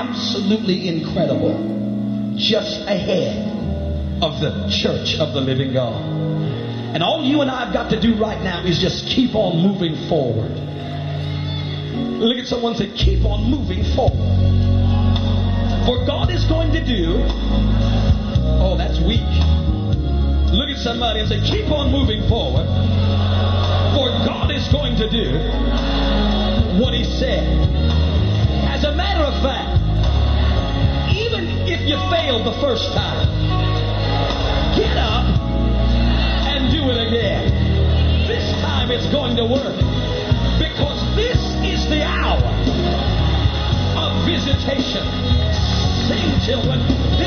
absolutely incredible just ahead of the church of the living God. And all you and I have got to do right now is just keep on moving forward. Look at someone say, keep on moving forward. For God is going to do, oh, that's weak. Look at somebody and say, keep on moving forward. For God is going to do what He said. As a matter of fact, failed the first time. Get up and do it again. This time it's going to work because this is the hour of visitation. Sing, children.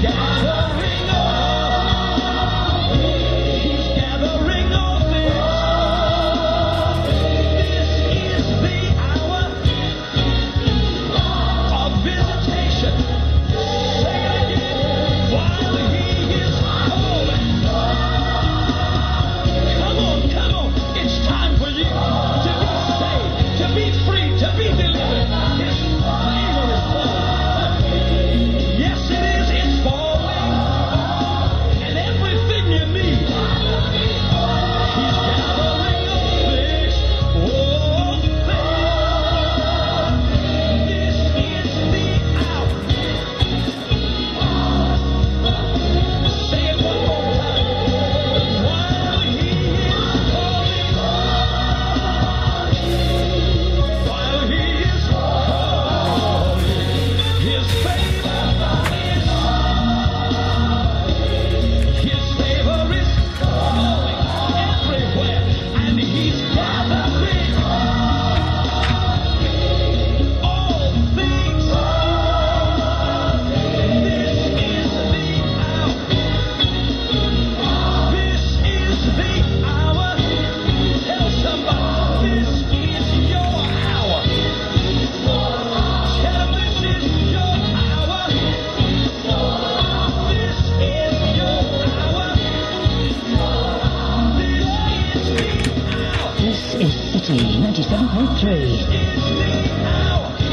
Yeah. 97.3.